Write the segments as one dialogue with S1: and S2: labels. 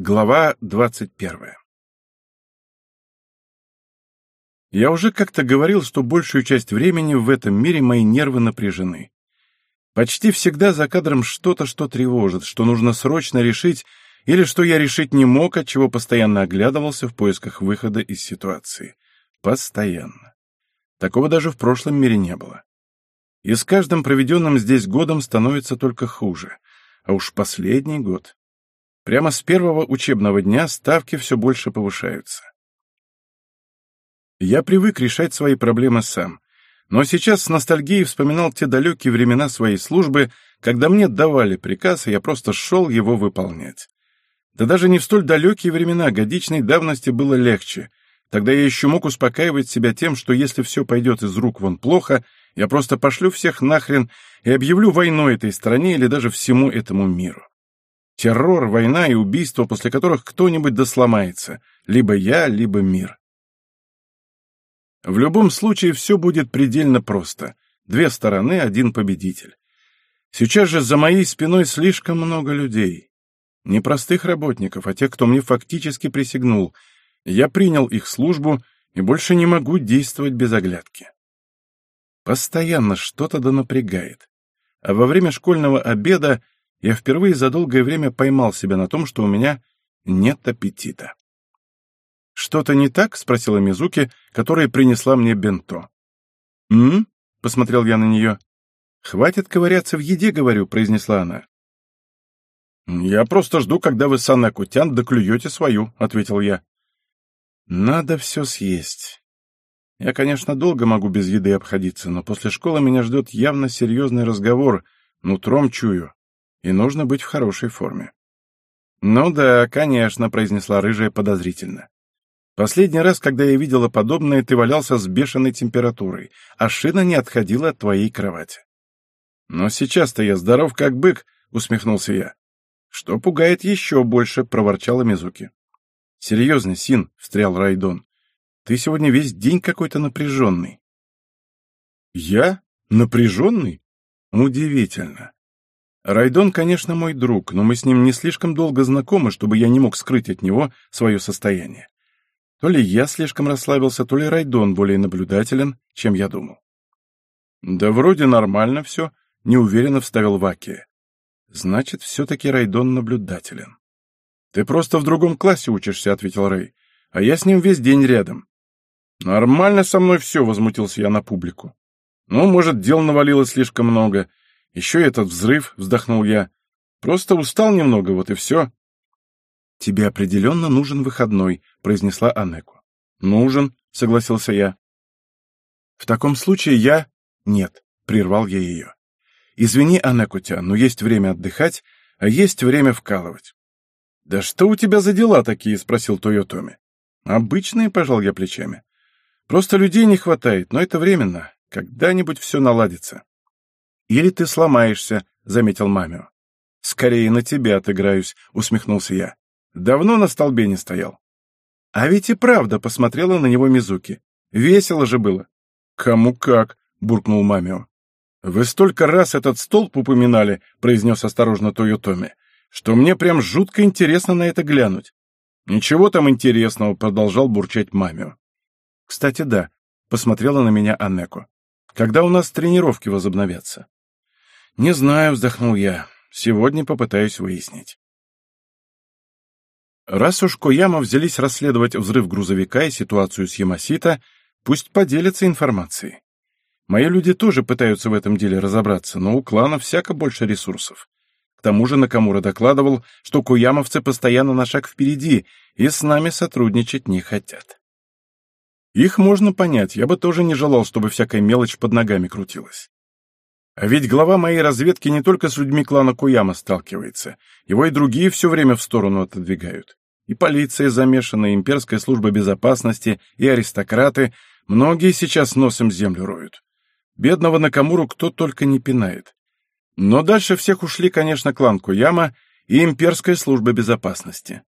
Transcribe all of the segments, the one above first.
S1: Глава двадцать первая Я уже как-то говорил, что большую часть времени в этом мире мои нервы напряжены. Почти всегда за кадром что-то, что тревожит, что нужно срочно решить, или что я решить не мог, от чего постоянно оглядывался в поисках выхода из ситуации. Постоянно. Такого даже в прошлом мире не было. И с каждым проведенным здесь годом становится только хуже. А уж последний год. Прямо с первого учебного дня ставки все больше повышаются. Я привык решать свои проблемы сам, но сейчас с ностальгией вспоминал те далекие времена своей службы, когда мне давали приказ, и я просто шел его выполнять. Да даже не в столь далекие времена годичной давности было легче. Тогда я еще мог успокаивать себя тем, что если все пойдет из рук вон плохо, я просто пошлю всех нахрен и объявлю войну этой стране или даже всему этому миру. Террор, война и убийства, после которых кто-нибудь досломается, либо я, либо мир. В любом случае все будет предельно просто. Две стороны, один победитель. Сейчас же за моей спиной слишком много людей. Не простых работников, а тех, кто мне фактически присягнул. Я принял их службу и больше не могу действовать без оглядки. Постоянно что-то да напрягает. А во время школьного обеда я впервые за долгое время поймал себя на том, что у меня нет аппетита. «Что-то не так?» — спросила Мизуки, которая принесла мне бенто. «М?», посмотрел я на нее. «Хватит ковыряться в еде, говорю», — произнесла она. «Я просто жду, когда вы с Анакутян доклюете свою», — ответил я. «Надо все съесть. Я, конечно, долго могу без еды обходиться, но после школы меня ждет явно серьезный разговор, нутром чую, и нужно быть в хорошей форме». «Ну да, конечно», — произнесла рыжая подозрительно. Последний раз, когда я видела подобное, ты валялся с бешеной температурой, а шина не отходила от твоей кровати. Но сейчас-то я здоров как бык, усмехнулся я. Что пугает еще больше, проворчала Мизуки. Серьезно, Син, встрял Райдон. Ты сегодня весь день какой-то напряженный. Я? Напряженный? Удивительно. Райдон, конечно, мой друг, но мы с ним не слишком долго знакомы, чтобы я не мог скрыть от него свое состояние. То ли я слишком расслабился, то ли Райдон более наблюдателен, чем я думал. «Да вроде нормально все», — неуверенно вставил Ваки. «Значит, все-таки Райдон наблюдателен». «Ты просто в другом классе учишься», — ответил Рэй, «а я с ним весь день рядом». «Нормально со мной все», — возмутился я на публику. «Ну, может, дел навалилось слишком много. Еще этот взрыв», — вздохнул я. «Просто устал немного, вот и все». «Тебе определенно нужен выходной», — произнесла Анеку. «Нужен», — согласился я. «В таком случае я...» «Нет», — прервал я ее. «Извини, Анекутя, но есть время отдыхать, а есть время вкалывать». «Да что у тебя за дела такие?» — спросил Тойотоми. «Обычные», — пожал я плечами. «Просто людей не хватает, но это временно. Когда-нибудь все наладится». «Или ты сломаешься», — заметил Мамио. «Скорее на тебя отыграюсь», — усмехнулся я. Давно на столбе не стоял. А ведь и правда посмотрела на него Мизуки. Весело же было. Кому как, буркнул Мамио. Вы столько раз этот столб упоминали, произнес осторожно Тойотоми, что мне прям жутко интересно на это глянуть. Ничего там интересного, продолжал бурчать Мамио. Кстати, да, посмотрела на меня Анеко. Когда у нас тренировки возобновятся? Не знаю, вздохнул я. Сегодня попытаюсь выяснить. Раз уж Кояма взялись расследовать взрыв грузовика и ситуацию с Ямасита, пусть поделятся информацией. Мои люди тоже пытаются в этом деле разобраться, но у клана всяко больше ресурсов. К тому же Накамура докладывал, что куямовцы постоянно на шаг впереди и с нами сотрудничать не хотят. Их можно понять, я бы тоже не желал, чтобы всякая мелочь под ногами крутилась. А ведь глава моей разведки не только с людьми клана Куяма сталкивается, его и другие все время в сторону отодвигают. И полиция замешана, и имперская служба безопасности, и аристократы. Многие сейчас носом землю роют. Бедного Накамуру кто только не пинает. Но дальше всех ушли, конечно, клан Куяма и имперская служба безопасности.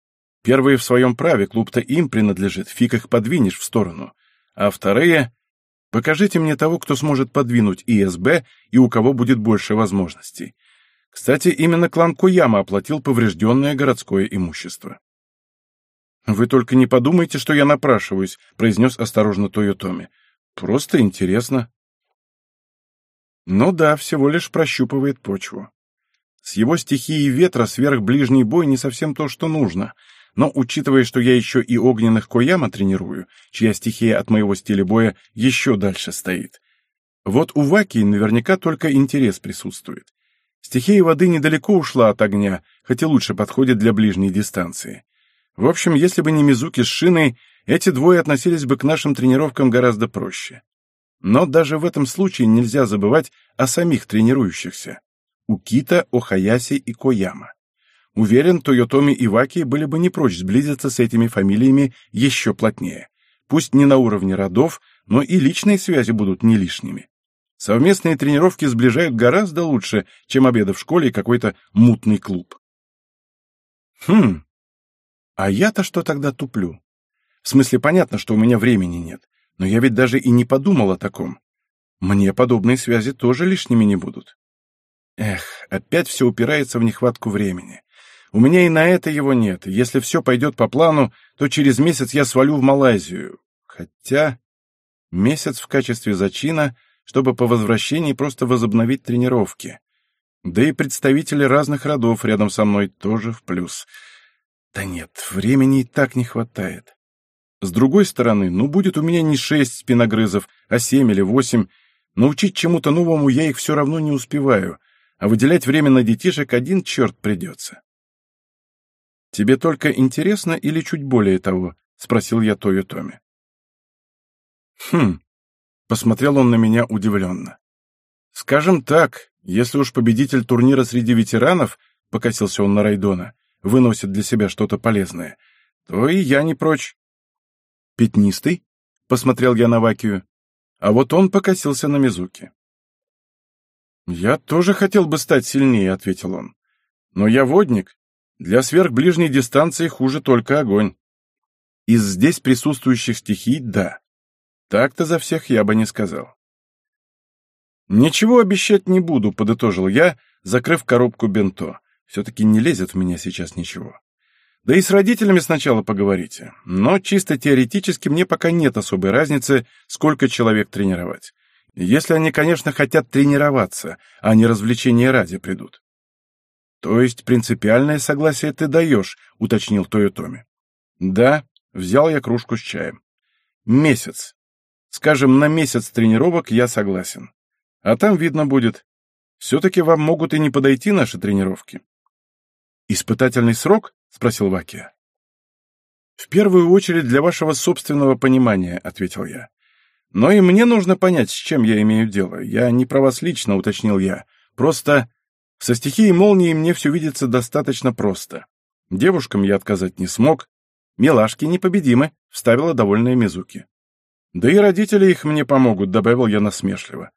S1: Первые в своем праве, клуб-то им принадлежит, фиг их подвинешь в сторону. А вторые... Покажите мне того, кто сможет подвинуть ИСБ и у кого будет больше возможностей. Кстати, именно клан Куяма оплатил поврежденное городское имущество. «Вы только не подумайте, что я напрашиваюсь», — произнес осторожно Тойотоми. «Просто интересно». Ну да, всего лишь прощупывает почву. С его стихией ветра сверхближний бой не совсем то, что нужно. Но учитывая, что я еще и огненных Кояма тренирую, чья стихия от моего стиля боя еще дальше стоит, вот у Ваки наверняка только интерес присутствует. Стихия воды недалеко ушла от огня, хотя лучше подходит для ближней дистанции. В общем, если бы не Мизуки с Шиной, эти двое относились бы к нашим тренировкам гораздо проще. Но даже в этом случае нельзя забывать о самих тренирующихся. У Кита, Охаяси и Кояма. Уверен, Тойотоми и Ваки были бы не прочь сблизиться с этими фамилиями еще плотнее. Пусть не на уровне родов, но и личные связи будут не лишними. Совместные тренировки сближают гораздо лучше, чем обеды в школе и какой-то мутный клуб. Хм, а я-то что тогда туплю? В смысле, понятно, что у меня времени нет, но я ведь даже и не подумал о таком. Мне подобные связи тоже лишними не будут. Эх, опять все упирается в нехватку времени. У меня и на это его нет. Если все пойдет по плану, то через месяц я свалю в Малайзию. Хотя месяц в качестве зачина, чтобы по возвращении просто возобновить тренировки. Да и представители разных родов рядом со мной тоже в плюс — да нет, времени и так не хватает. С другой стороны, ну будет у меня не шесть спиногрызов, а семь или восемь. Научить чему-то новому я их все равно не успеваю, а выделять время на детишек один черт придется. «Тебе только интересно или чуть более того?» — спросил я Тою Томи. «Хм», — посмотрел он на меня удивленно. «Скажем так, если уж победитель турнира среди ветеранов, — покосился он на Райдона, выносит для себя что-то полезное, то и я не прочь. «Пятнистый?» — посмотрел я на Вакию. А вот он покосился на Мизуки. «Я тоже хотел бы стать сильнее», — ответил он. «Но я водник. Для сверхближней дистанции хуже только огонь. Из здесь присутствующих стихий — да. Так-то за всех я бы не сказал». «Ничего обещать не буду», — подытожил я, закрыв коробку бенто. Все-таки не лезет в меня сейчас ничего. Да и с родителями сначала поговорите. Но чисто теоретически мне пока нет особой разницы, сколько человек тренировать. Если они, конечно, хотят тренироваться, а не развлечения ради придут. То есть принципиальное согласие ты даешь, уточнил Тойотоми. Да, взял я кружку с чаем. Месяц. Скажем, на месяц тренировок я согласен. А там видно будет. Все-таки вам могут и не подойти наши тренировки. «Испытательный срок?» — спросил Вакия. «В первую очередь для вашего собственного понимания», — ответил я. «Но и мне нужно понять, с чем я имею дело. Я не про вас лично», — уточнил я. «Просто со стихией молнии мне все видится достаточно просто. Девушкам я отказать не смог. Милашки непобедимы», — вставила довольная Мизуки. «Да и родители их мне помогут», — добавил я насмешливо.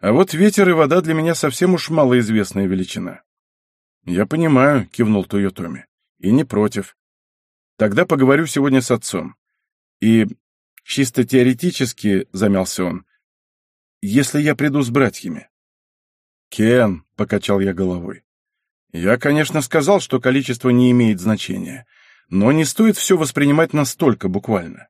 S1: «А вот ветер и вода для меня совсем уж малоизвестная величина». «Я понимаю», — кивнул Тойотоми. «И не против. Тогда поговорю сегодня с отцом. И чисто теоретически, — замялся он, — если я приду с братьями». «Кен», — покачал я головой. «Я, конечно, сказал, что количество не имеет значения, но не стоит все воспринимать настолько буквально.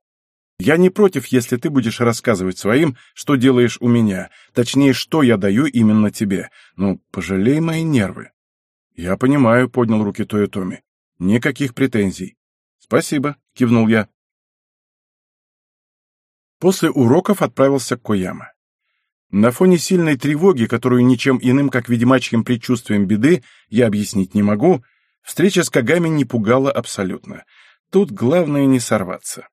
S1: Я не против, если ты будешь рассказывать своим, что делаешь у меня, точнее, что я даю именно тебе. Ну, пожалей мои нервы. «Я понимаю», — поднял руки Тойотоми. «Никаких претензий». «Спасибо», — кивнул я. После уроков отправился к Кояма. На фоне сильной тревоги, которую ничем иным, как ведьмачьим предчувствием беды, я объяснить не могу, встреча с Кагами не пугала абсолютно. Тут главное не сорваться.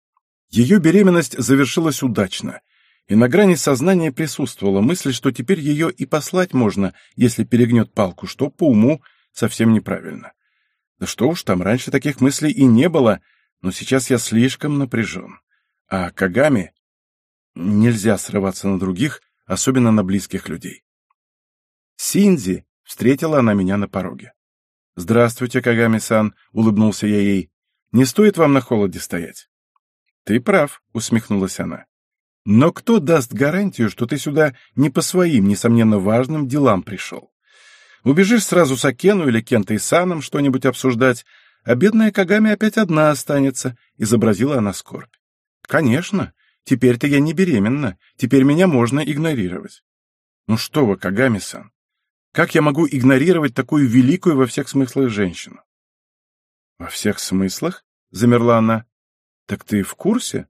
S1: Ее беременность завершилась удачно, и на грани сознания присутствовала мысль, что теперь ее и послать можно, если перегнет палку, что по уму совсем неправильно. Да что уж там, раньше таких мыслей и не было, но сейчас я слишком напряжен. А Кагами... Нельзя срываться на других, особенно на близких людей. Синзи встретила она меня на пороге. «Здравствуйте, Кагами-сан», — улыбнулся я ей. «Не стоит вам на холоде стоять». «Ты прав», — усмехнулась она. «Но кто даст гарантию, что ты сюда не по своим, несомненно, важным делам пришел? Убежишь сразу с Акену или Кента и Саном что-нибудь обсуждать, а бедная Кагами опять одна останется», — изобразила она скорбь. «Конечно. Теперь-то я не беременна. Теперь меня можно игнорировать». «Ну что вы, Кагами-сан, как я могу игнорировать такую великую во всех смыслах женщину?» «Во всех смыслах?» — замерла она. «Так ты в курсе?»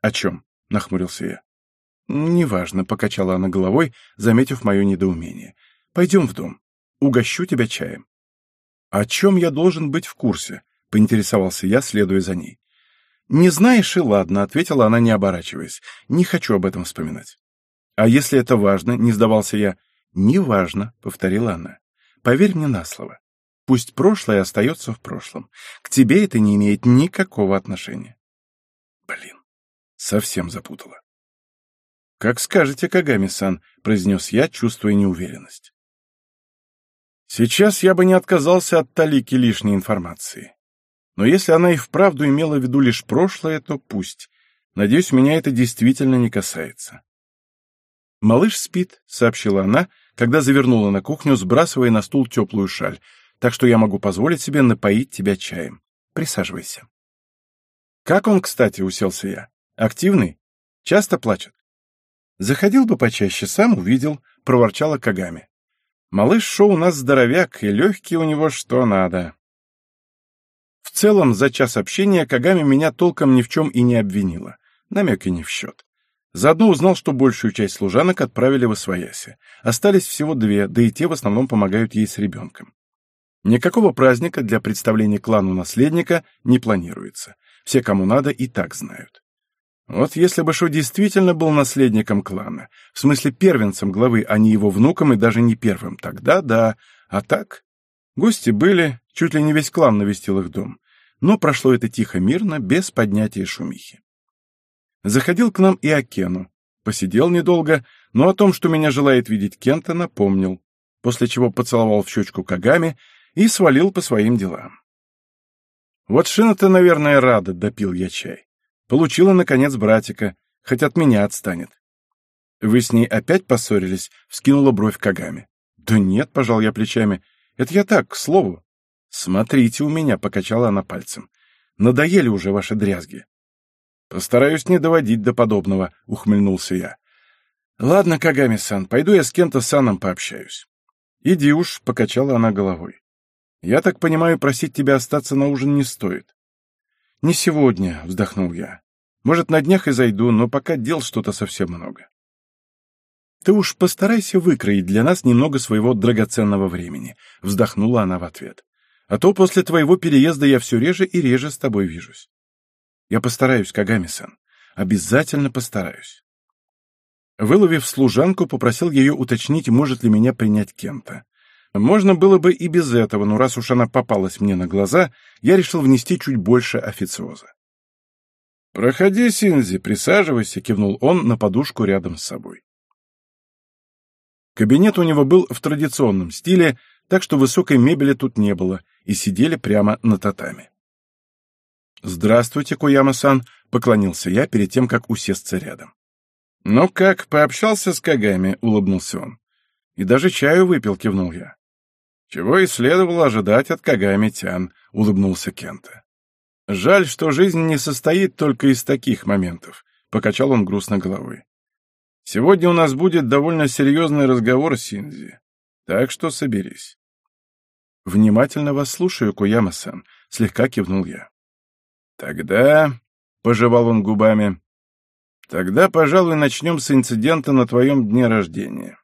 S1: «О чем?» — нахмурился я. «Неважно», — покачала она головой, заметив мое недоумение. «Пойдем в дом. Угощу тебя чаем». «О чем я должен быть в курсе?» — поинтересовался я, следуя за ней. «Не знаешь и ладно», — ответила она, не оборачиваясь. «Не хочу об этом вспоминать». «А если это важно?» — не сдавался я. «Не важно», — повторила она. «Поверь мне на слово. Пусть прошлое остается в прошлом. К тебе это не имеет никакого отношения». Блин, совсем запутала. «Как скажете, Кагами-сан», — произнес я, чувствуя неуверенность. Сейчас я бы не отказался от талики лишней информации. Но если она и вправду имела в виду лишь прошлое, то пусть. Надеюсь, меня это действительно не касается. «Малыш спит», — сообщила она, когда завернула на кухню, сбрасывая на стул теплую шаль, так что я могу позволить себе напоить тебя чаем. Присаживайся. «Как он, кстати?» — уселся я. «Активный? Часто плачет?» «Заходил бы почаще, сам увидел», — проворчала Кагами. «Малыш Шоу у нас здоровяк, и легкие у него что надо». В целом, за час общения Кагами меня толком ни в чем и не обвинила. Намеки не в счет. Заодно узнал, что большую часть служанок отправили в Освояси. Остались всего две, да и те в основном помогают ей с ребенком. Никакого праздника для представления клану наследника не планируется. Все, кому надо, и так знают. Вот если бы Шо действительно был наследником клана, в смысле первенцем главы, а не его внуком и даже не первым, тогда да, а так... Гости были, чуть ли не весь клан навестил их дом, но прошло это тихо-мирно, без поднятия шумихи. Заходил к нам и Акену, посидел недолго, но о том, что меня желает видеть Кента, напомнил, после чего поцеловал в щечку Кагами и свалил по своим делам. Вот Шина-то, наверное, рада, допил я чай. Получила, наконец, братика, хоть от меня отстанет. Вы с ней опять поссорились? Вскинула бровь Кагами. Да нет, пожал я плечами. Это я так, к слову. Смотрите у меня, покачала она пальцем. Надоели уже ваши дрязги. Постараюсь не доводить до подобного, ухмыльнулся я. Ладно, Кагами-сан, пойду я с кем-то саном пообщаюсь. Иди уж, покачала она головой. Я так понимаю, просить тебя остаться на ужин не стоит. Не сегодня, вздохнул я. Может, на днях и зайду, но пока дел что-то совсем много. Ты уж постарайся выкроить для нас немного своего драгоценного времени, вздохнула она в ответ. А то после твоего переезда я все реже и реже с тобой вижусь. Я постараюсь, Кагами-сан. Обязательно постараюсь. Выловив служанку, попросил ее уточнить, может ли меня принять Кента. Можно было бы и без этого, но раз уж она попалась мне на глаза, я решил внести чуть больше официоза. «Проходи, Синзи, присаживайся», — кивнул он на подушку рядом с собой. Кабинет у него был в традиционном стиле, так что высокой мебели тут не было, и сидели прямо на татами. «Здравствуйте, Куяма-сан», — поклонился я перед тем, как усесться рядом. «Ну как, пообщался с Кагами?» — улыбнулся он. «И даже чаю выпил», — кивнул я. «Чего и следовало ожидать от Кагами-тян», — улыбнулся Кента. «Жаль, что жизнь не состоит только из таких моментов», — покачал он грустно головой. «Сегодня у нас будет довольно серьезный разговор, Синзи, так что соберись». «Внимательно вас слушаю, Куяма-сан», — слегка кивнул я. «Тогда...» — пожевал он губами. «Тогда, пожалуй, начнем с инцидента на твоем дне рождения».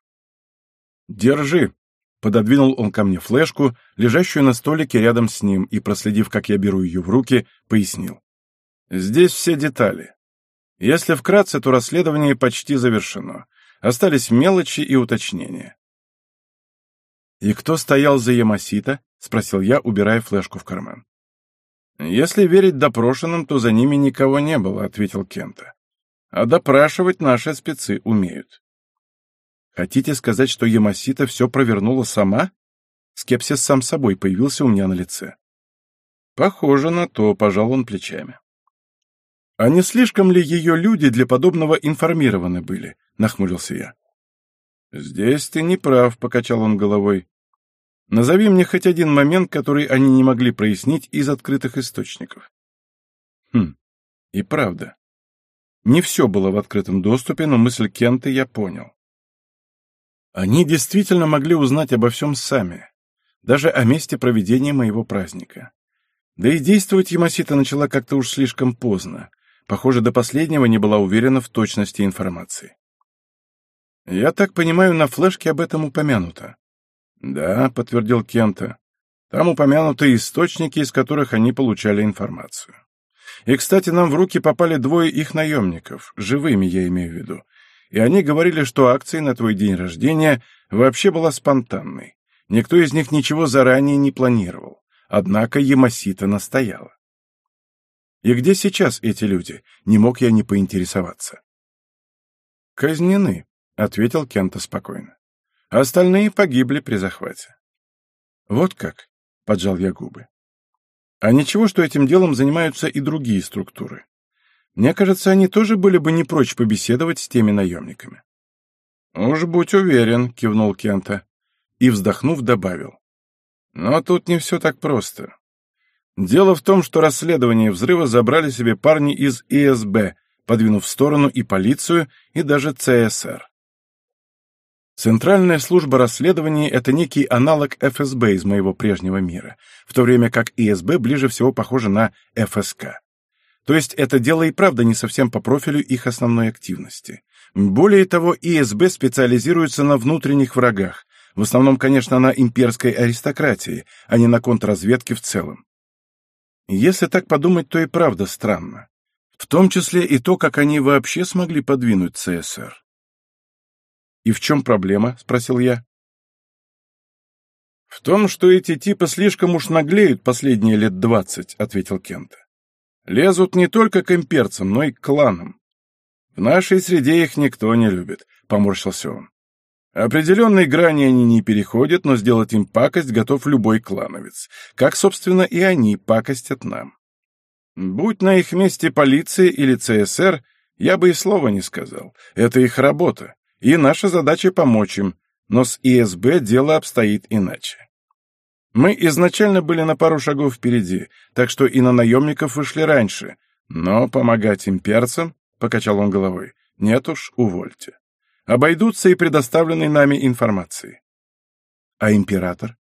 S1: «Держи», Пододвинул он ко мне флешку, лежащую на столике рядом с ним, и, проследив, как я беру ее в руки, пояснил. «Здесь все детали. Если вкратце, то расследование почти завершено. Остались мелочи и уточнения». «И кто стоял за Ямасита?» — спросил я, убирая флешку в карман. «Если верить допрошенным, то за ними никого не было», — ответил Кента. «А допрашивать наши спецы умеют». Хотите сказать, что Ямасита все провернула сама? Скепсис сам собой появился у меня на лице. Похоже на то, пожал он плечами. А не слишком ли ее люди для подобного информированы были? Нахмурился я. Здесь ты не прав, покачал он головой. Назови мне хоть один момент, который они не могли прояснить из открытых источников. Хм, и правда. Не все было в открытом доступе, но мысль Кента я понял. Они действительно могли узнать обо всем сами, даже о месте проведения моего праздника. Да и действовать Ямасита начала как-то уж слишком поздно. Похоже, до последнего не была уверена в точности информации. «Я так понимаю, на флешке об этом упомянуто». «Да», — подтвердил Кента. «Там упомянуты источники, из которых они получали информацию. И, кстати, нам в руки попали двое их наемников, живыми я имею в виду, и они говорили, что акция на твой день рождения вообще была спонтанной. Никто из них ничего заранее не планировал. Однако Ямасита настояла. И где сейчас эти люди? Не мог я не поинтересоваться. Казнены, — ответил Кента спокойно. Остальные погибли при захвате. Вот как, — поджал я губы. А ничего, что этим делом занимаются и другие структуры. Мне кажется, они тоже были бы не прочь побеседовать с теми наемниками. «Уж будь уверен», — кивнул Кента. И, вздохнув, добавил. Но тут не все так просто. Дело в том, что расследование взрыва забрали себе парни из ИСБ, подвинув в сторону и полицию, и даже ЦСР. Центральная служба расследований — это некий аналог ФСБ из моего прежнего мира, в то время как ИСБ ближе всего похоже на ФСК. То есть это дело и правда не совсем по профилю их основной активности. Более того, ИСБ специализируется на внутренних врагах, в основном, конечно, на имперской аристократии, а не на контрразведке в целом. Если так подумать, то и правда странно. В том числе и то, как они вообще смогли подвинуть ЦСР. «И в чем проблема?» — спросил я. «В том, что эти типы слишком уж наглеют последние лет двадцать», — ответил Кент. «Лезут не только к имперцам, но и к кланам. В нашей среде их никто не любит», — поморщился он. Определенной грани они не переходят, но сделать им пакость готов любой клановец. Как, собственно, и они пакостят нам. Будь на их месте полиция или ЦСР, я бы и слова не сказал. Это их работа, и наша задача помочь им, но с ИСБ дело обстоит иначе. Мы изначально были на пару шагов впереди, так что и на наемников вышли раньше, но помогать имперцам, — покачал он головой, — нет уж, увольте обойдутся и предоставленной нами информацией. А император?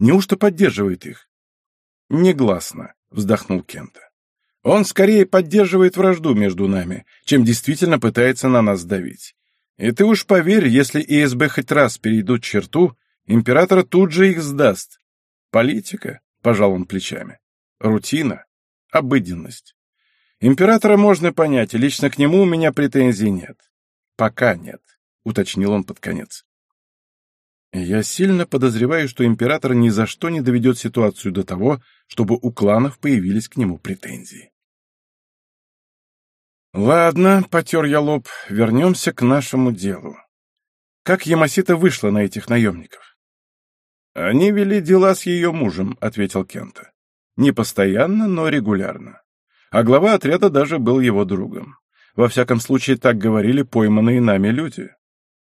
S1: Неужто поддерживает их? Негласно, вздохнул Кента. Он скорее поддерживает вражду между нами, чем действительно пытается на нас давить. И ты уж поверь, если ИСБ хоть раз перейдут черту, император тут же их сдаст. Политика, пожал он плечами. Рутина, обыденность. Императора можно понять, и лично к нему у меня претензий нет. Пока нет. — уточнил он под конец. «Я сильно подозреваю, что император ни за что не доведет ситуацию до того, чтобы у кланов появились к нему претензии». «Ладно», — потер я лоб, — «вернемся к нашему делу. Как Ямасита вышла на этих наемников?» «Они вели дела с ее мужем», — ответил Кента. «Не постоянно, но регулярно. А глава отряда даже был его другом. Во всяком случае, так говорили пойманные нами люди.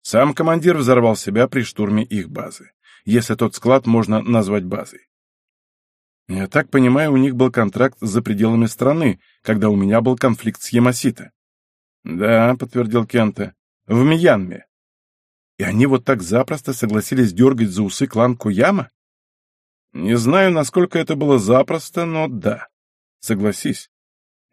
S1: Сам командир взорвал себя при штурме их базы, если тот склад можно назвать базой. Я так понимаю, у них был контракт за пределами страны, когда у меня был конфликт с Ямасита. Да, подтвердил Кента, в Мьянме. И они вот так запросто согласились дергать за усы клан Куяма? Не знаю, насколько это было запросто, но да. Согласись.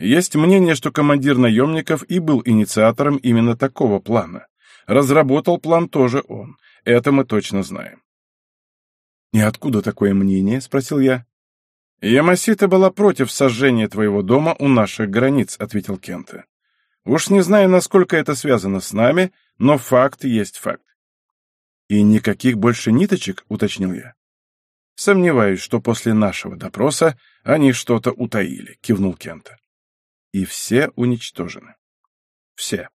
S1: Есть мнение, что командир наемников и был инициатором именно такого плана. Разработал план тоже он. Это мы точно знаем. «И откуда такое мнение?» — спросил я. «Ямасита была против сожжения твоего дома у наших границ», — ответил Кента. «Уж не знаю, насколько это связано с нами, но факт есть факт». «И никаких больше ниточек?» — уточнил я. «Сомневаюсь, что после нашего допроса они что-то утаили», — кивнул Кента. «И все уничтожены. Все».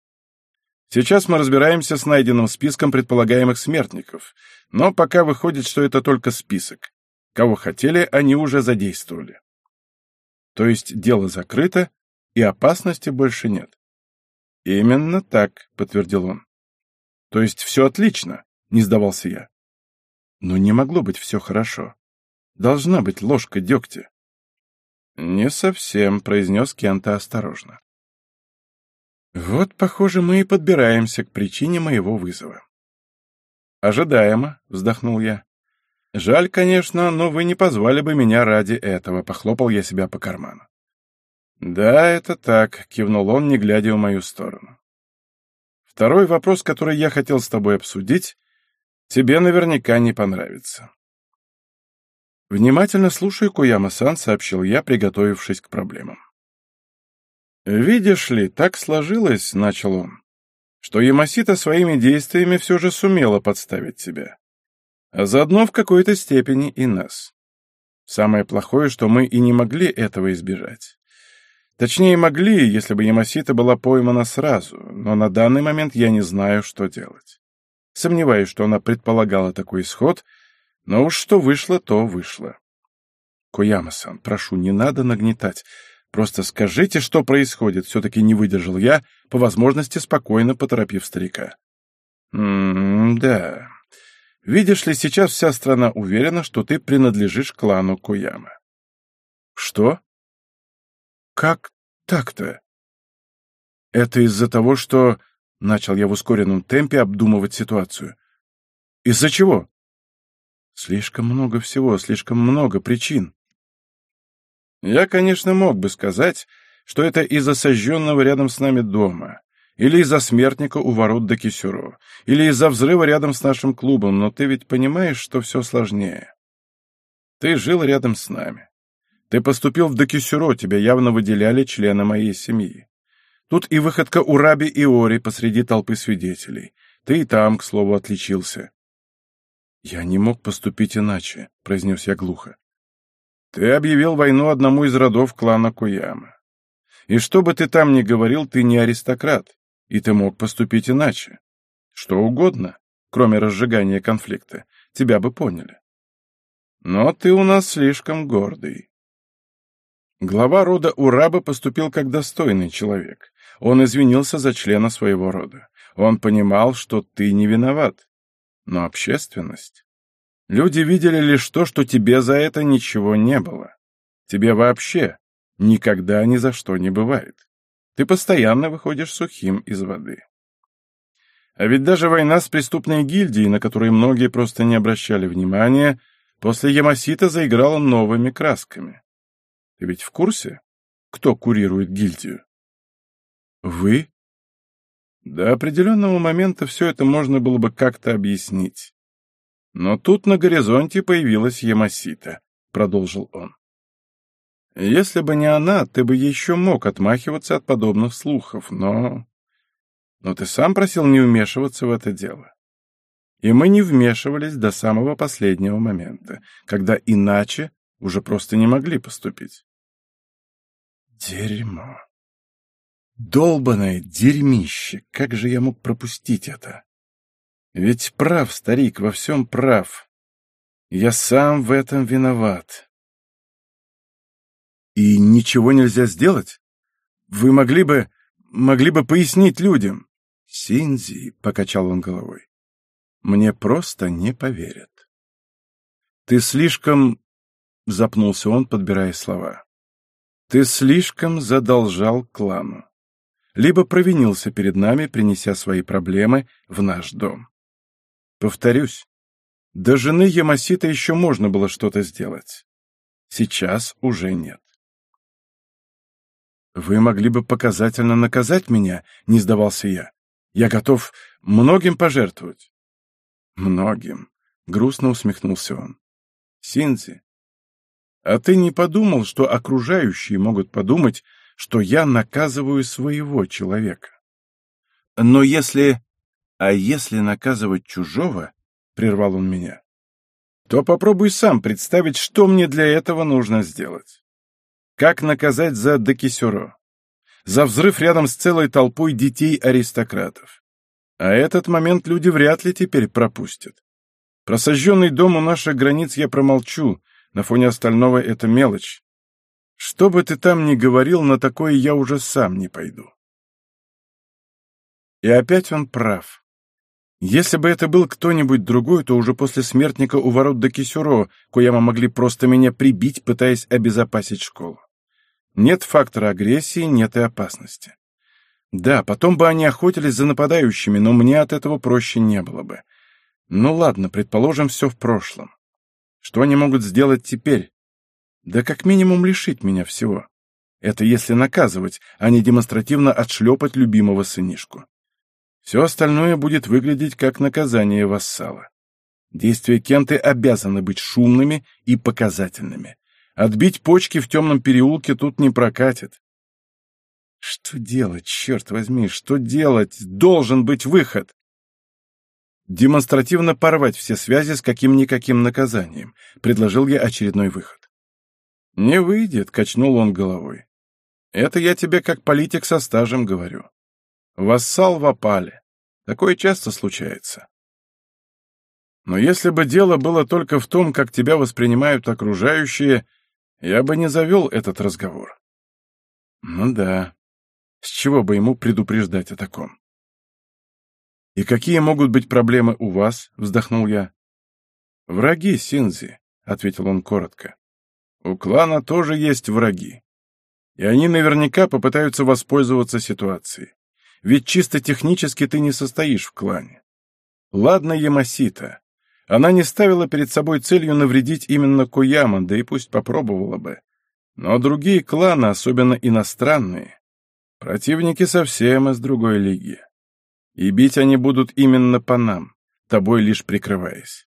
S1: Сейчас мы разбираемся с найденным списком предполагаемых смертников, но пока выходит, что это только список. Кого хотели, они уже задействовали. То есть дело закрыто, и опасности больше нет. Именно так, подтвердил он. То есть все отлично, не сдавался я. Но не могло быть все хорошо. Должна быть ложка дегтя. «Не совсем», — произнес Кента осторожно. «Вот, похоже, мы и подбираемся к причине моего вызова». «Ожидаемо», — вздохнул я. «Жаль, конечно, но вы не позвали бы меня ради этого», — похлопал я себя по карману. «Да, это так», — кивнул он, не глядя в мою сторону. «Второй вопрос, который я хотел с тобой обсудить, тебе наверняка не понравится». «Внимательно слушай, Куяма-сан», — сообщил я, приготовившись к проблемам. «Видишь ли, так сложилось», — начал он, — «что Ямасита своими действиями все же сумела подставить тебя, а заодно в какой-то степени и нас. Самое плохое, что мы и не могли этого избежать. Точнее, могли, если бы Ямасита была поймана сразу, но на данный момент я не знаю, что делать. Сомневаюсь, что она предполагала такой исход — но уж что вышло, то вышло. Куяма-сан, прошу, не надо нагнетать. Просто скажите, что происходит, все-таки не выдержал я, по возможности спокойно поторопив старика. «М-да. Видишь ли, сейчас вся страна уверена, что ты принадлежишь клану Куяма». «Что? Как так-то?» «Это из-за того, что...» — начал я в ускоренном темпе обдумывать ситуацию. «Из-за чего?» Слишком много всего, слишком много причин. Я, конечно, мог бы сказать, что это из-за сожженного рядом с нами дома, или из-за смертника у ворот до Кисюро, или из-за взрыва рядом с нашим клубом, но ты ведь понимаешь, что все сложнее. Ты жил рядом с нами. Ты поступил в Докисюро, тебя явно выделяли члены моей семьи. Тут и выходка у Раби Иори посреди толпы свидетелей. Ты и там, к слову, отличился. «Я не мог поступить иначе», — произнес я глухо. «Ты объявил войну одному из родов клана Куяма. И что бы ты там ни говорил, ты не аристократ, и ты мог поступить иначе. Что угодно, кроме разжигания конфликта, тебя бы поняли. Но ты у нас слишком гордый». Глава рода Ураба поступил как достойный человек. Он извинился за члена своего рода. Он понимал, что ты не виноват. Но общественность... Люди видели лишь то, что тебе за это ничего не было. Тебе вообще никогда ни за что не бывает. Ты постоянно выходишь сухим из воды. А ведь даже война с преступной гильдией, на которую многие просто не обращали внимания, после Ямасита заиграла новыми красками. Ты ведь в курсе, кто курирует гильдию? Вы? До определенного момента все это можно было бы как-то объяснить. Но тут на горизонте появилась Ямасита, — продолжил он. Если бы не она, ты бы еще мог отмахиваться от подобных слухов, но... Но ты сам просил не вмешиваться в это дело. И мы не вмешивались до самого последнего момента, когда иначе уже просто не могли поступить. Дерьмо. Долбаное дерьмище! Как же я мог пропустить это? Ведь прав, старик, во всем прав. Я сам в этом виноват. И ничего нельзя сделать? Вы могли бы... могли бы пояснить людям. Синзи, — покачал он головой, — мне просто не поверят. Ты слишком... — запнулся он, подбирая слова. Ты слишком задолжал клану либо провинился перед нами, принеся свои проблемы в наш дом. Повторюсь, до жены Ямасита еще можно было что-то сделать. Сейчас уже нет. «Вы могли бы показательно наказать меня», — не сдавался я. «Я готов многим пожертвовать». «Многим», — грустно усмехнулся он. «Синзи, а ты не подумал, что окружающие могут подумать, что я наказываю своего человека. Но если... А если наказывать чужого, — прервал он меня, — то попробуй сам представить, что мне для этого нужно сделать. Как наказать за Декисюро? За взрыв рядом с целой толпой детей-аристократов. А этот момент люди вряд ли теперь пропустят. Про сожженный дом у наших границ я промолчу, на фоне остального это мелочь. Что бы ты там ни говорил, на такое я уже сам не пойду. И опять он прав. Если бы это был кто-нибудь другой, то уже после смертника у ворот до Кисюро, Кояма могли просто меня прибить, пытаясь обезопасить школу. Нет фактора агрессии, нет и опасности. Да, потом бы они охотились за нападающими, но мне от этого проще не было бы. Ну ладно, предположим, все в прошлом. Что они могут сделать теперь? Да как минимум лишить меня всего. Это если наказывать, а не демонстративно отшлепать любимого сынишку. Все остальное будет выглядеть как наказание вассала. Действия Кенты обязаны быть шумными и показательными. Отбить почки в темном переулке тут не прокатит. Что делать, черт возьми, что делать? Должен быть выход. Демонстративно порвать все связи с каким-никаким наказанием, предложил я очередной выход. Не выйдет, качнул он головой. Это я тебе как политик со стажем говорю. Вассал в опале. Такое часто случается. Но если бы дело было только в том, как тебя воспринимают окружающие, я бы не завел этот разговор. Ну да. С чего бы ему предупреждать о таком? «И какие могут быть проблемы у вас?» — вздохнул я. «Враги, Синзи», — ответил он коротко. «У клана тоже есть враги. И они наверняка попытаются воспользоваться ситуацией. Ведь чисто технически ты не состоишь в клане. Ладно, Ямасита. Она не ставила перед собой целью навредить именно Кояма, да и пусть попробовала бы. Но другие кланы, особенно иностранные, противники совсем из другой лиги. И бить они будут именно по нам, тобой лишь прикрываясь.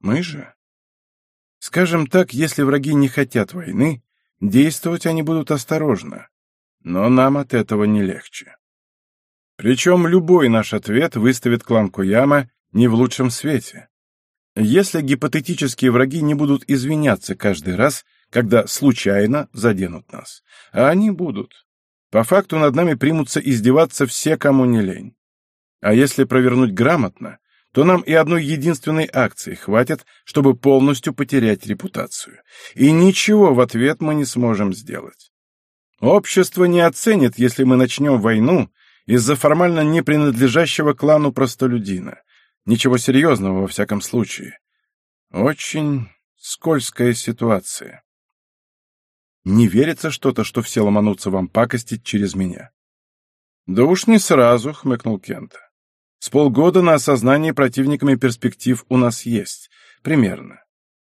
S1: Мы же? Скажем так, если враги не хотят войны, действовать они будут осторожно. Но нам от этого не легче. Причем любой наш ответ выставит клан Куяма не в лучшем свете. Если гипотетические враги не будут извиняться каждый раз, когда случайно заденут нас, а они будут, по факту над нами примутся издеваться все, кому не лень. А если провернуть грамотно, то нам и одной единственной акции хватит, чтобы полностью потерять репутацию. И ничего в ответ мы не сможем сделать. Общество не оценит, если мы начнем войну из-за формально не принадлежащего клану простолюдина. Ничего серьезного во всяком случае. Очень скользкая ситуация. Не верится что-то, что все ломанутся вам пакостить через меня. Да уж не сразу, хмыкнул Кента. С полгода на осознание противниками перспектив у нас есть. Примерно.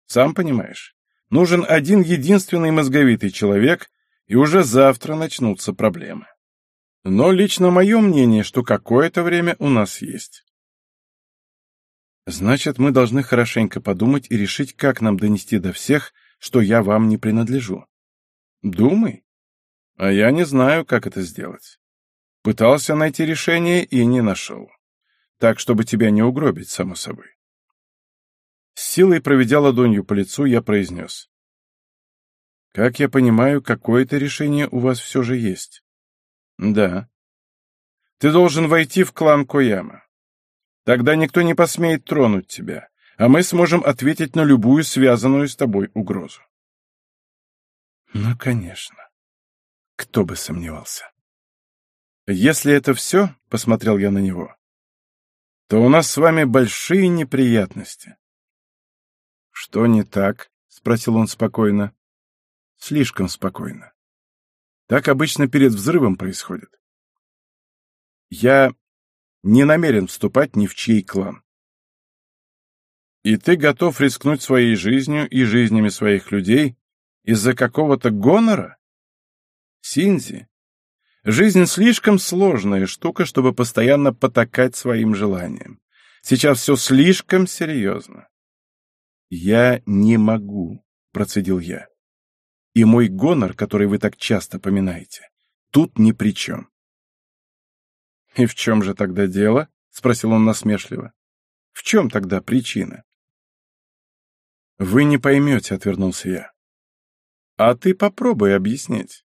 S1: Сам понимаешь, нужен один единственный мозговитый человек, и уже завтра начнутся проблемы. Но лично мое мнение, что какое-то время у нас есть. Значит, мы должны хорошенько подумать и решить, как нам донести до всех, что я вам не принадлежу. Думай. А я не знаю, как это сделать. Пытался найти решение и не нашел. Так, чтобы тебя не угробить, само собой. С силой проведя ладонью по лицу, я произнес. Как я понимаю, какое-то решение у вас все же есть. Да. Ты должен войти в клан Кояма. Тогда никто не посмеет тронуть тебя, а мы сможем ответить на любую связанную с тобой угрозу. Ну, конечно. Кто бы сомневался. Если это все, — посмотрел я на него, — то у нас с вами большие неприятности. Что не так? — спросил он спокойно. Слишком спокойно. Так обычно перед взрывом происходит. Я не намерен вступать ни в чей клан. И ты готов рискнуть своей жизнью и жизнями своих людей из-за какого-то гонора? Синзи, жизнь слишком сложная штука, чтобы постоянно потакать своим желаниям. Сейчас все слишком серьезно. Я не могу, процедил я. И мой гонор, который вы так часто поминаете, тут ни при чем. «И в чем же тогда дело?» — спросил он насмешливо. «В чем тогда причина?» «Вы не поймете», — отвернулся я. «А ты попробуй объяснить.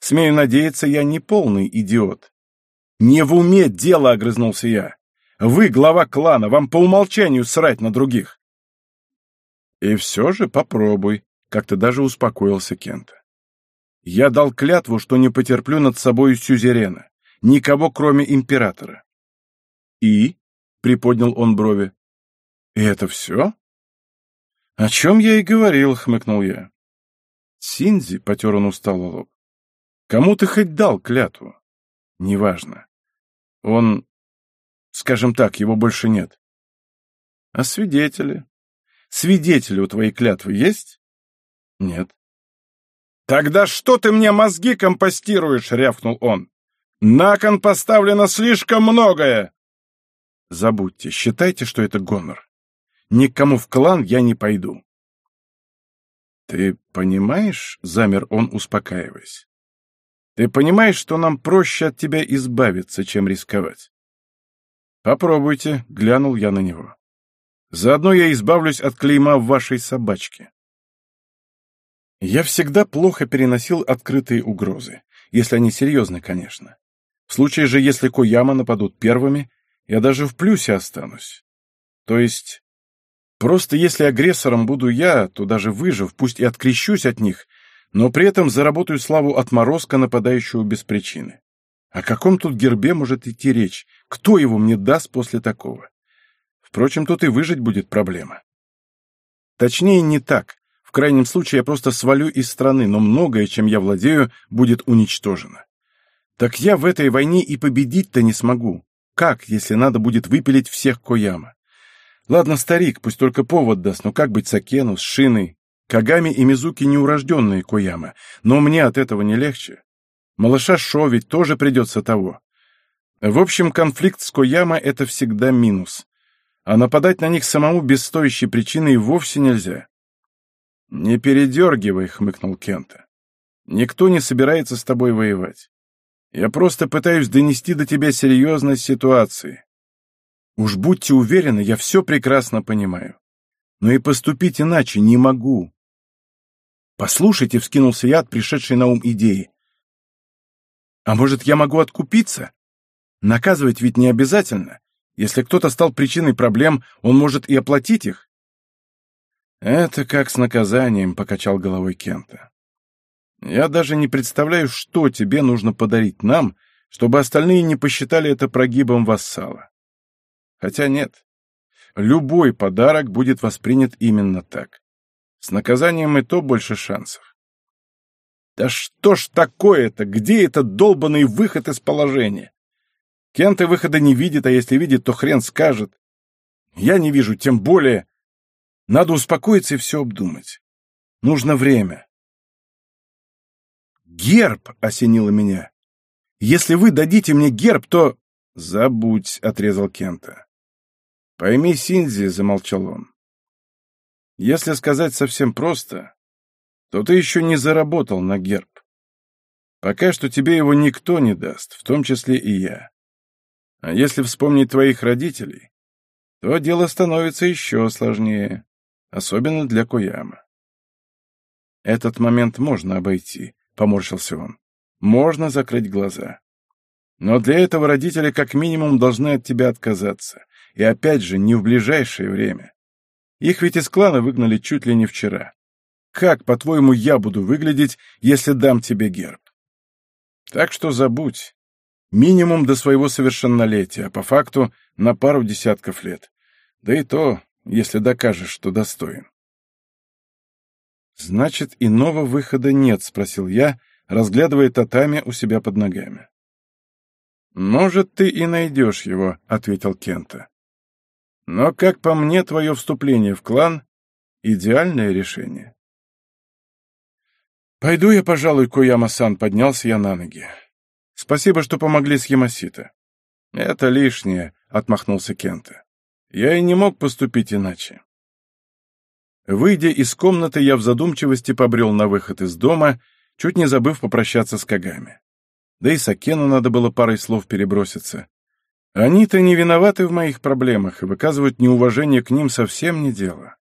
S1: Смею надеяться, я не полный идиот». «Не в уме дело», — огрызнулся я. «Вы глава клана, вам по умолчанию срать на других». «И все же попробуй», как-то даже успокоился Кента. Я дал клятву, что не потерплю над собой сюзерена, никого, кроме императора. И? приподнял он брови. И это все? О чем я и говорил, хмыкнул я. Синзи, потер он устало лоб. Кому ты хоть дал клятву? Неважно. Он, скажем так, его больше нет. А свидетели? Свидетели у твоей клятвы есть? Нет. «Тогда что ты мне мозги компостируешь?» — рявкнул он. «На кон поставлено слишком многое!» Забудьте, считайте, что это гонор. Никому в клан я не пойду. Ты понимаешь, — замер он, успокаиваясь, — ты понимаешь, что нам проще от тебя избавиться, чем рисковать? Попробуйте, — глянул я на него. Заодно я избавлюсь от клейма в вашей собачке. Я всегда плохо переносил открытые угрозы, если они серьезны, конечно. В случае же, если Кояма нападут первыми, я даже в плюсе останусь. То есть, просто если агрессором буду я, то даже выжив, пусть и открещусь от них, но при этом заработаю славу отморозка, нападающего без причины. О каком тут гербе может идти речь? Кто его мне даст после такого? Впрочем, тут и выжить будет проблема. Точнее, не так. В крайнем случае я просто свалю из страны, но многое, чем я владею, будет уничтожено. Так я в этой войне и победить-то не смогу. Как, если надо будет выпилить всех Кояма? Ладно, старик, пусть только повод даст, но как быть с Акену, с Шиной? Кагами и Мизуки неурожденные Кояма, но мне от этого не легче. Малыша Шо ведь тоже придется того. В общем, конфликт с Кояма — это всегда минус. А нападать на них самому без стоящей причины и вовсе нельзя. «Не передергивай», — хмыкнул Кента. «Никто не собирается с тобой воевать. Я просто пытаюсь донести до тебя серьезность ситуации. Уж будьте уверены, я все прекрасно понимаю. Но и поступить иначе не могу». «Послушайте», — вскинулся я от пришедшей на ум идеи. «А может, я могу откупиться? Наказывать ведь не обязательно. Если кто-то стал причиной проблем, он может и оплатить их. «Это как с наказанием», — покачал головой Кента. «Я даже не представляю, что тебе нужно подарить нам, чтобы остальные не посчитали это прогибом вассала. Хотя нет, любой подарок будет воспринят именно так. С наказанием и то больше шансов. Да что ж такое-то? Где этот долбанный выход из положения? Кента выхода не видит, а если видит, то хрен скажет. Я не вижу, тем более... Надо успокоиться и все обдумать. Нужно время. Герб осенило меня. Если вы дадите мне герб, то... Забудь, — отрезал Кента. Пойми, Синзи, — замолчал он. Если сказать совсем просто, то ты еще не заработал на герб. Пока что тебе его никто не даст, в том числе и я. А если вспомнить твоих родителей, то дело становится еще сложнее особенно для Кояма. «Этот момент можно обойти», — поморщился он. «Можно закрыть глаза. Но для этого родители как минимум должны от тебя отказаться. И опять же, не в ближайшее время. Их ведь из клана выгнали чуть ли не вчера. Как, по-твоему, я буду выглядеть, если дам тебе герб? Так что забудь. Минимум до своего совершеннолетия, а по факту на пару десятков лет. Да и то если докажешь, что достоин. «Значит, иного выхода нет?» — спросил я, разглядывая татами у себя под ногами. «Может, ты и найдешь его», — ответил Кента. «Но, как по мне, твое вступление в клан — идеальное решение». «Пойду я, пожалуй, Кояма-сан», — поднялся я на ноги. «Спасибо, что помогли с Ямасита». «Это лишнее», — отмахнулся Кента. Я и не мог поступить иначе. Выйдя из комнаты, я в задумчивости побрел на выход из дома, чуть не забыв попрощаться с Кагами. Да и с Акену надо было парой слов переброситься. Они-то не виноваты в моих проблемах, и выказывать неуважение к ним совсем не дело.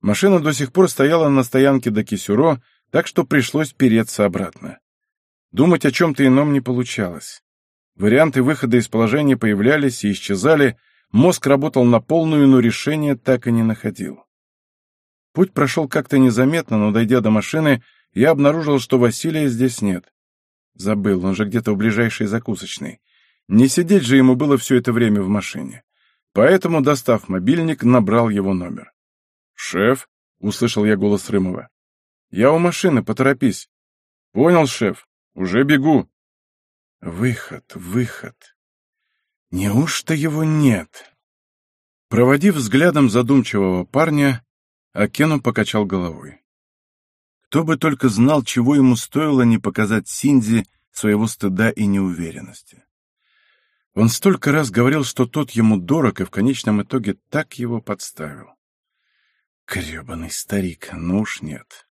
S1: Машина до сих пор стояла на стоянке до Кисюро, так что пришлось переться обратно. Думать о чем-то ином не получалось. Варианты выхода из положения появлялись и исчезали, Мозг работал на полную, но решения так и не находил. Путь прошел как-то незаметно, но, дойдя до машины, я обнаружил, что Василия здесь нет. Забыл, он же где-то в ближайшей закусочной. Не сидеть же ему было все это время в машине. Поэтому, достав мобильник, набрал его номер. «Шеф?» — услышал я голос Рымова. «Я у машины, поторопись». «Понял, шеф. Уже бегу». Выход, выход. Неужто его нет? Проводив взглядом задумчивого парня, Акену покачал головой. Кто бы только знал, чего ему стоило не показать Синди своего стыда и неуверенности. Он столько раз говорил, что тот ему дорог, и в конечном итоге так его подставил. Гребаный старик, ну уж нет.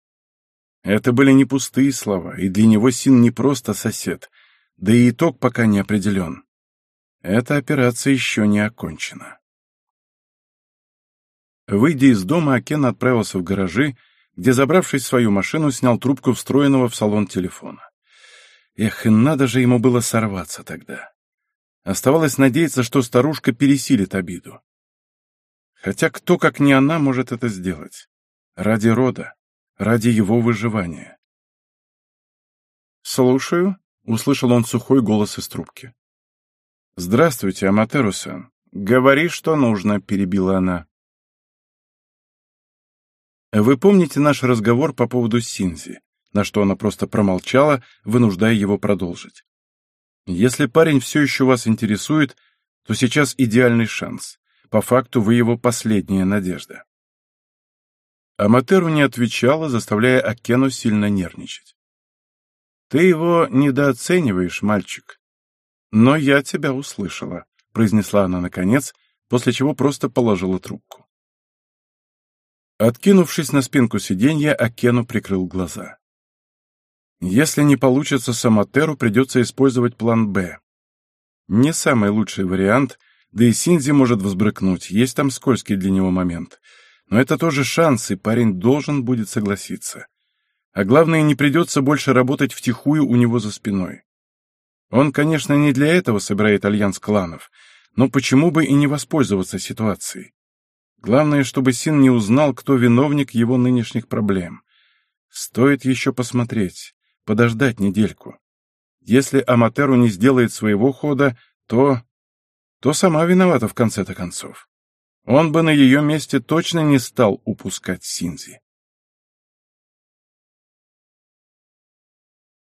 S1: Это были не пустые слова, и для него Син не просто сосед, да и итог пока не определен. Эта операция еще не окончена. Выйдя из дома, Акен отправился в гаражи, где, забравшись в свою машину, снял трубку встроенного в салон телефона. Эх, и надо же ему было сорваться тогда. Оставалось надеяться, что старушка пересилит обиду. Хотя кто, как не она, может это сделать? Ради рода, ради его выживания. «Слушаю», — услышал он сухой голос из трубки. «Здравствуйте, Аматеру-сан. Говори, что нужно», — перебила она. «Вы помните наш разговор по поводу Синзи?» на что она просто промолчала, вынуждая его продолжить. Если парень все еще вас интересует, то сейчас идеальный шанс. По факту вы его последняя надежда. Аматеру не отвечала, заставляя Акену сильно нервничать. «Ты его недооцениваешь, мальчик. Но я тебя услышала», — произнесла она наконец, после чего просто положила трубку. Откинувшись на спинку сиденья, Акену прикрыл глаза. Если не получится с Аматеру, придется использовать план «Б». Не самый лучший вариант, да и Синзи может взбрыкнуть, есть там скользкий для него момент. Но это тоже шанс, и парень должен будет согласиться. А главное, не придется больше работать втихую у него за спиной. Он, конечно, не для этого собирает альянс кланов, но почему бы и не воспользоваться ситуацией? Главное, чтобы Син не узнал, кто виновник его нынешних проблем. Стоит еще посмотреть подождать недельку. Если Аматеру не сделает своего хода, то... то сама виновата в конце-то концов. Он бы на ее месте точно не стал упускать Синзи.